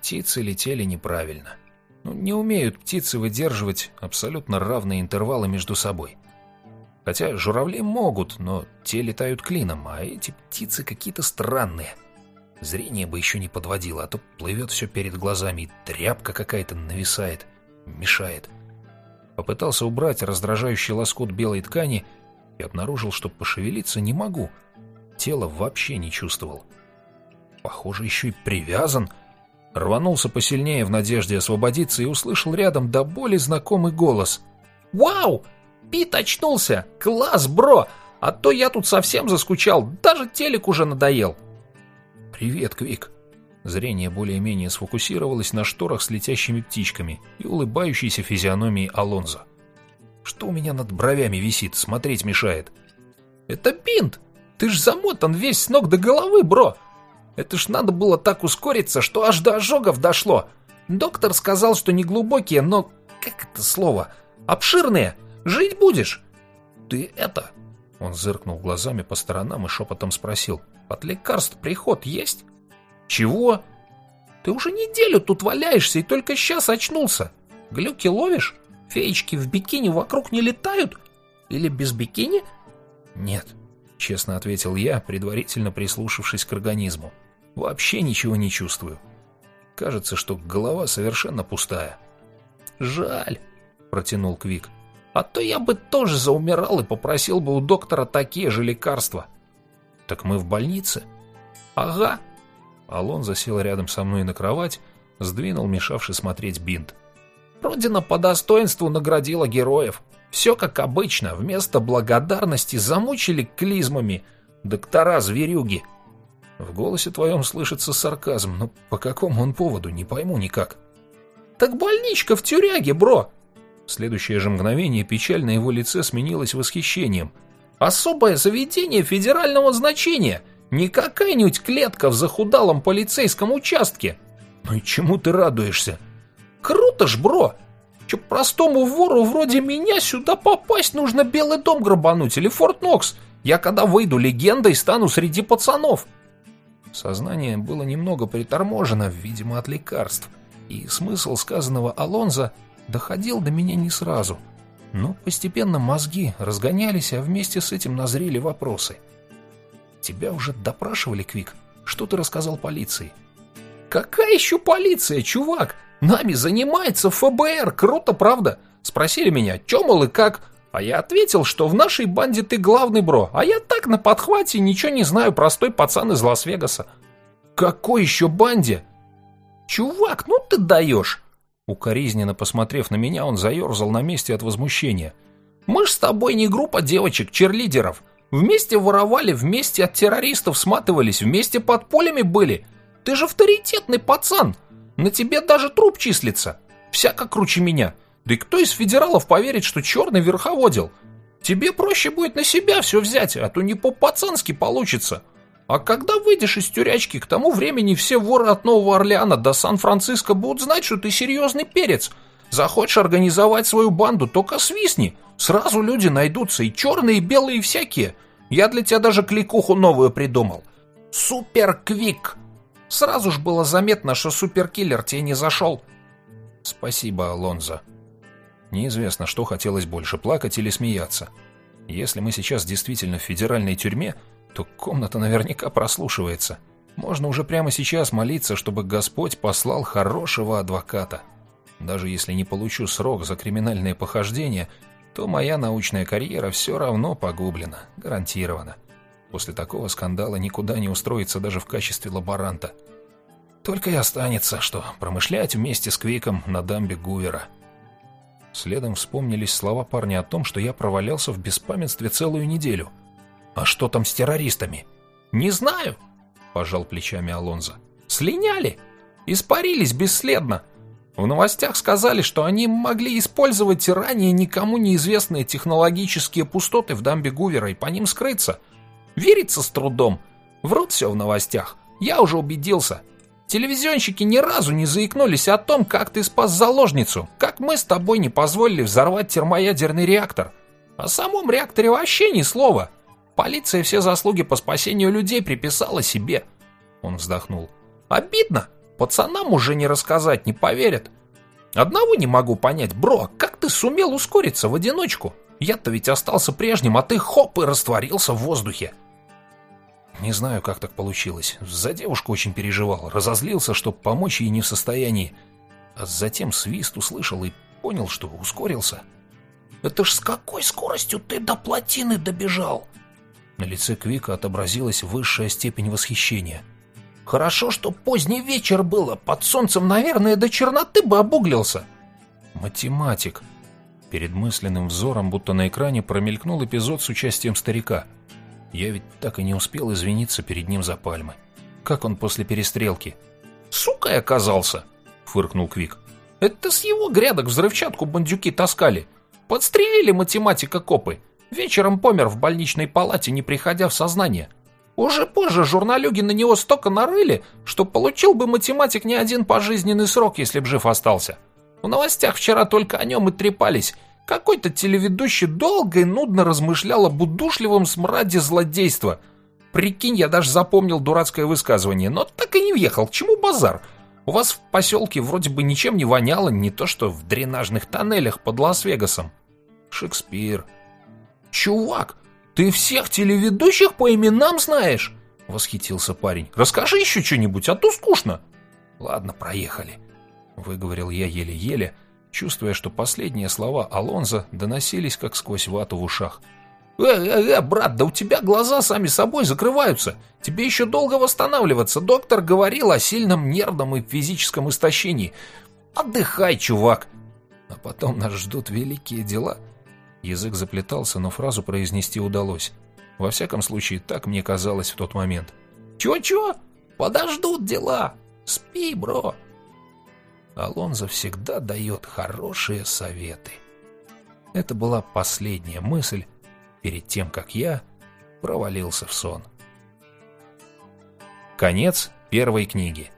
Птицы летели неправильно. Ну, не умеют птицы выдерживать абсолютно равные интервалы между собой. Хотя журавли могут, но те летают клином, а эти птицы какие-то странные. Зрение бы еще не подводило, а то плывет все перед глазами, и тряпка какая-то нависает, мешает. Попытался убрать раздражающий лоскут белой ткани и обнаружил, что пошевелиться не могу. Тело вообще не чувствовал. Похоже, еще и привязан. Рванулся посильнее в надежде освободиться и услышал рядом до боли знакомый голос. «Вау! Пит очнулся! Класс, бро! А то я тут совсем заскучал, даже телек уже надоел!» «Привет, Квик!» Зрение более-менее сфокусировалось на шторах с летящими птичками и улыбающейся физиономией Алонзо. «Что у меня над бровями висит? Смотреть мешает!» «Это бинт! Ты ж замотан весь с ног до головы, бро! Это ж надо было так ускориться, что аж до ожогов дошло! Доктор сказал, что не глубокие, но... как это слово? Обширные! Жить будешь!» «Ты это...» Он зыркнул глазами по сторонам и шепотом спросил. «Под лекарств приход есть?» «Чего?» «Ты уже неделю тут валяешься и только сейчас очнулся. Глюки ловишь? Феечки в бикини вокруг не летают? Или без бикини?» «Нет», — честно ответил я, предварительно прислушавшись к организму. «Вообще ничего не чувствую. Кажется, что голова совершенно пустая». «Жаль», — протянул Квик. «А то я бы тоже заумирал и попросил бы у доктора такие же лекарства». «Так мы в больнице?» «Ага», Алон засел рядом со мной на кровать, сдвинул мешавший смотреть бинт. Родина по достоинству наградила героев. Все как обычно, вместо благодарности замучили клизмами. Доктора-зверюги. В голосе твоем слышится сарказм, но по какому он поводу, не пойму никак. Так больничка в тюряге, бро. В следующее же мгновение печаль на его лице сменилась восхищением. Особое заведение федерального значения — не какая-нибудь клетка в захудалом полицейском участке. Ну и чему ты радуешься? Круто ж, бро! Че простому вору вроде меня сюда попасть нужно Белый дом грабануть или Форт Нокс. Я когда выйду легендой стану среди пацанов. Сознание было немного приторможено, видимо, от лекарств, и смысл сказанного Алонза доходил до меня не сразу. Но постепенно мозги разгонялись, а вместе с этим назрели вопросы — Тебя уже допрашивали, Квик? Что ты рассказал полиции? Какая еще полиция, чувак? Нами занимается ФБР, круто, правда? Спросили меня, чё, мол, и как? А я ответил, что в нашей банде ты главный бро, а я так на подхвате ничего не знаю, простой пацан из Лас-Вегаса. Какой еще банде? Чувак, ну ты даешь. Укоризненно посмотрев на меня, он заерзал на месте от возмущения. Мы ж с тобой не группа девочек-черлидеров. Вместе воровали, вместе от террористов сматывались, вместе под полями были. Ты же авторитетный пацан. На тебе даже труп числится. Всяко круче меня. Да и кто из федералов поверит, что черный верховодил? Тебе проще будет на себя все взять, а то не по-пацански получится. А когда выйдешь из тюрячки, к тому времени все воры от Нового Орлеана до Сан-Франциско будут знать, что ты серьезный перец. Захочешь организовать свою банду, только свистни. Сразу люди найдутся, и черные, и белые, и всякие. Я для тебя даже кликуху новую придумал. Супер-квик. Сразу ж было заметно, что суперкиллер тебе не зашел. Спасибо, Алонзо. Неизвестно, что хотелось больше, плакать или смеяться. Если мы сейчас действительно в федеральной тюрьме, то комната наверняка прослушивается. Можно уже прямо сейчас молиться, чтобы Господь послал хорошего адвоката. Даже если не получу срок за криминальные похождения, то моя научная карьера все равно погублена, гарантированно. После такого скандала никуда не устроиться даже в качестве лаборанта. Только и останется, что промышлять вместе с Квиком на дамбе Гувера. Следом вспомнились слова парня о том, что я провалялся в беспамятстве целую неделю. «А что там с террористами?» «Не знаю», — пожал плечами Алонзо. «Слиняли! Испарились бесследно! В новостях сказали, что они могли использовать ранее никому неизвестные технологические пустоты в дамбе Гувера и по ним скрыться. Верится с трудом. Врут все в новостях. Я уже убедился. Телевизионщики ни разу не заикнулись о том, как ты спас заложницу, как мы с тобой не позволили взорвать термоядерный реактор. О самом реакторе вообще ни слова. Полиция все заслуги по спасению людей приписала себе. Он вздохнул. Обидно. Пацанам уже не рассказать, не поверят. Одного не могу понять, бро, а как ты сумел ускориться в одиночку? Я-то ведь остался прежним, а ты хоп и растворился в воздухе. Не знаю, как так получилось. За девушку очень переживал, разозлился, что помочь ей не в состоянии. А затем свист услышал и понял, что ускорился. Это ж с какой скоростью ты до плотины добежал? На лице Квика отобразилась высшая степень восхищения. Хорошо, что поздний вечер было. Под солнцем, наверное, до черноты бы обуглился. Математик. Перед мысленным взором, будто на экране, промелькнул эпизод с участием старика. Я ведь так и не успел извиниться перед ним за пальмы. Как он после перестрелки? «Сукой оказался!» — фыркнул Квик. «Это с его грядок взрывчатку бандюки таскали. Подстрелили математика копы. Вечером помер в больничной палате, не приходя в сознание. Уже позже журналюги на него столько нарыли, что получил бы математик не один пожизненный срок, если б жив остался. В новостях вчера только о нем и трепались. Какой-то телеведущий долго и нудно размышлял об удушливом смраде злодейства. Прикинь, я даже запомнил дурацкое высказывание, но так и не въехал. К чему базар? У вас в поселке вроде бы ничем не воняло, не то что в дренажных тоннелях под Лас-Вегасом. Шекспир. Чувак, «Ты всех телеведущих по именам знаешь?» — восхитился парень. «Расскажи еще что-нибудь, а то скучно». «Ладно, проехали», — выговорил я еле-еле, чувствуя, что последние слова Алонза доносились как сквозь вату в ушах. «Э, э, э, брат, да у тебя глаза сами собой закрываются. Тебе еще долго восстанавливаться. Доктор говорил о сильном нервном и физическом истощении. Отдыхай, чувак». А потом нас ждут великие дела — Язык заплетался, но фразу произнести удалось. Во всяком случае, так мне казалось в тот момент. «Чё-чё? Подождут дела! Спи, бро!» Алонзо всегда дает хорошие советы. Это была последняя мысль перед тем, как я провалился в сон. Конец первой книги.